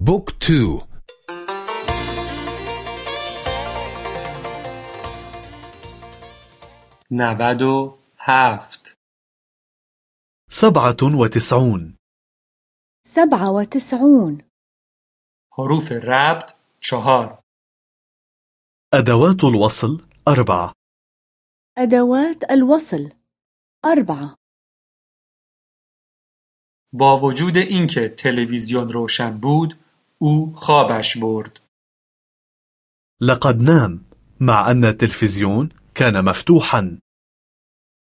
book two. نود هفت. سبعة وتسعون. سبعة وتسعون. حروف ربط چهار. أدوات الوصل أربعة. أدوات الوصل أربعة. با وجود اینکه تلویزیون روشن بود او خوابش برد. لقد نام مع أن التلفزيون كان مفتوحا.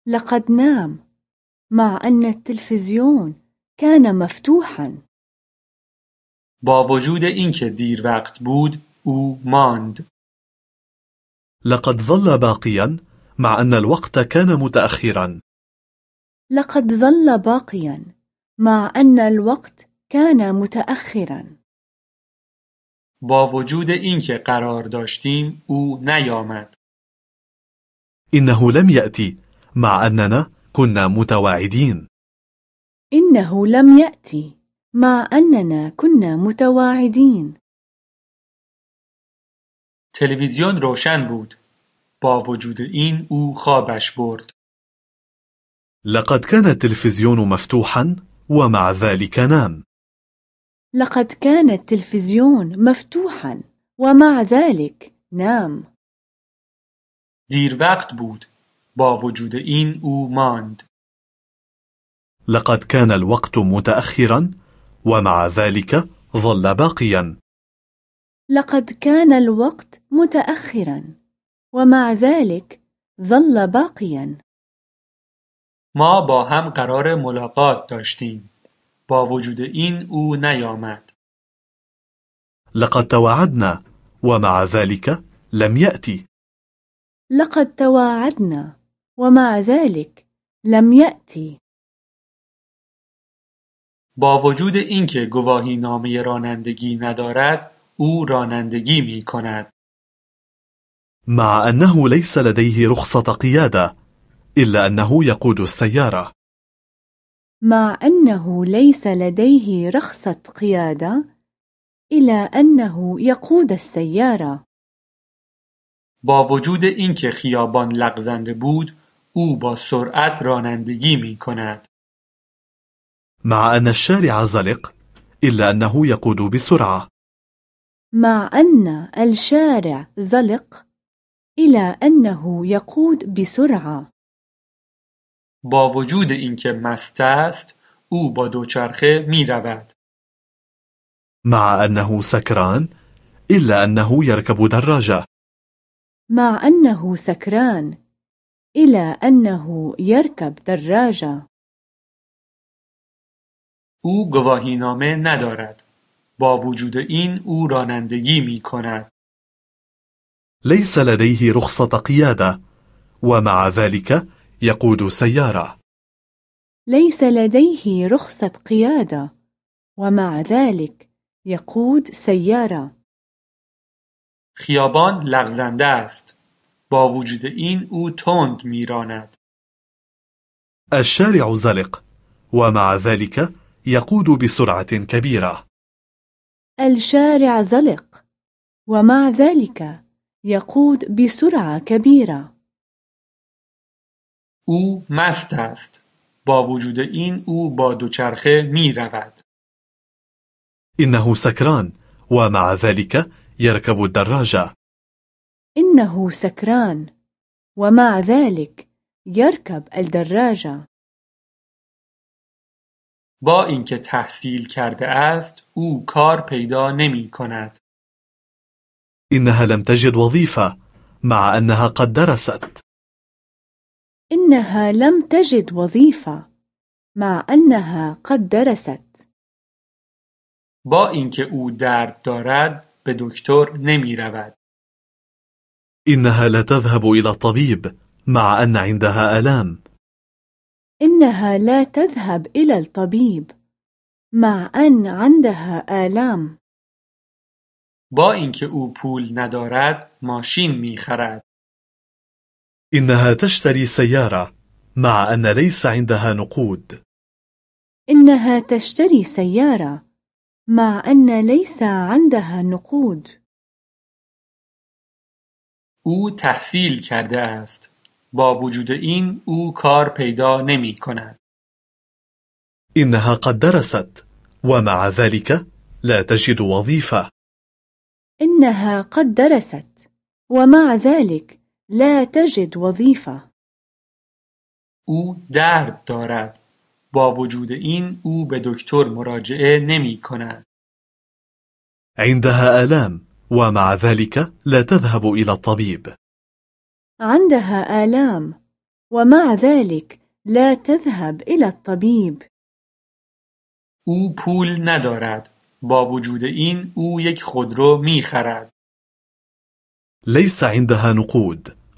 لقد نام مع أن التلفزيون كان مفتوحا. با وجود اینکه دیر وقت بود او ماند. لقد ظل باقيا مع أن الوقت كان متأخرا. لقد ظل باقيا مع أن الوقت كان متأخرا. با وجود اینکه قرار داشتیم او نیامد. إنه لم يأتي مع أننا كنا متواعدين. إنه لم يأتي مع أننا كنا متواعدين. تلویزیون روشن بود. با وجود این او خوابش برد. لقد كان التلفزيون مفتوحا ومع ذلك نام. لقد كان التلفزيون مفتوحا ومع ذلك نام. دیر وقت بود. با وجود این او ماند. لقد كان الوقت متأخرا ومع ذلك ظل باقيا. لقد كان الوقت متأخرا ومع ذلك ظل باقيا. ما با هم قرار ملاقات داشتیم. با وجود این أو نیامد. لقد تواعدنا ومع ذلك لم يأتي. لقد تواعدنا ومع ذلك لم يأتي. با وجود اینکه گواهی نامه رانندگی ندارد او رانندگی می کند مع أنه ليس لديه رخصة قيادة إلا أنه يقود السيارة. مع أنه ليس لديه رخصة قيادة إلا أنه يقود السيارة. با وجود اینکه خیابان لغزنده بود او با سرعت رانندگی می کند مع أن الشارع زلق إلا أنه يقود بسرعة. مع أن الشارع زلق إلا أنه يقود بسرعة. با وجود اینکه مست است او با دوچرخه می رود مع أنه سكران إلا أنه يركب دراجة مع أنه سكران إلى أنه يركب دراجة او گواهینامه ندارد. با وجود این او رانندگی می کند ليس لديه رخصة قيادة ومع ذلك يقود سيارة. ليس لديه رخصة قيادة ومع ذلك يقود سيارة. خیابان لغزنده است. با وجود این او تند می راند الشارع زلق ومع ذلك يقود بسرعة كبيرة. الشارع زلق ومع ذلك يقود بسرعة كبيرة. او مست است. با وجود این او با دوچرخه می رود إنه سكران ومع ذلك يركب الدراجة. إنه سكران ومع ذلك يركب الدراجة. با اینکه تحصیل کرده است او کار پیدا نمی کند. إنها لم تجد وظيفة مع أنها قد درست. إنها لم تجد وظيفة مع أنها قد درست. با اینکه او درد دارد به دکتر نمی رود. إنها لا تذهب إلى الطبيب مع أن عندها آلام. إنها لا تذهب إلى الطبيب مع أن عندها آلام. با اینکه او پول ندارد ماشین می خرد. إنها تشتري سيارة مع أن ليس عندها نقود. إنها تشتري سيارة مع أن ليس عندها نقود. أو تحصیل کرده است. با وجود این أو کار پیدا نمی کند. إنها قد درست ومع ذلك لا تجد وظيفة إنها قد درست ومع ذلك لا تجد وظيفة. أو درد دارد. با وجود این أو به دکتر مراجعه نمی کند. عندها آلام ومع ذلك لا تذهب إلى الطبيب. عندها آلام ومع ذلك لا تذهب إلى الطبيب. أو پول ندارد. با وجود این أو یک خودرو می خرد. ليس عندها نقود.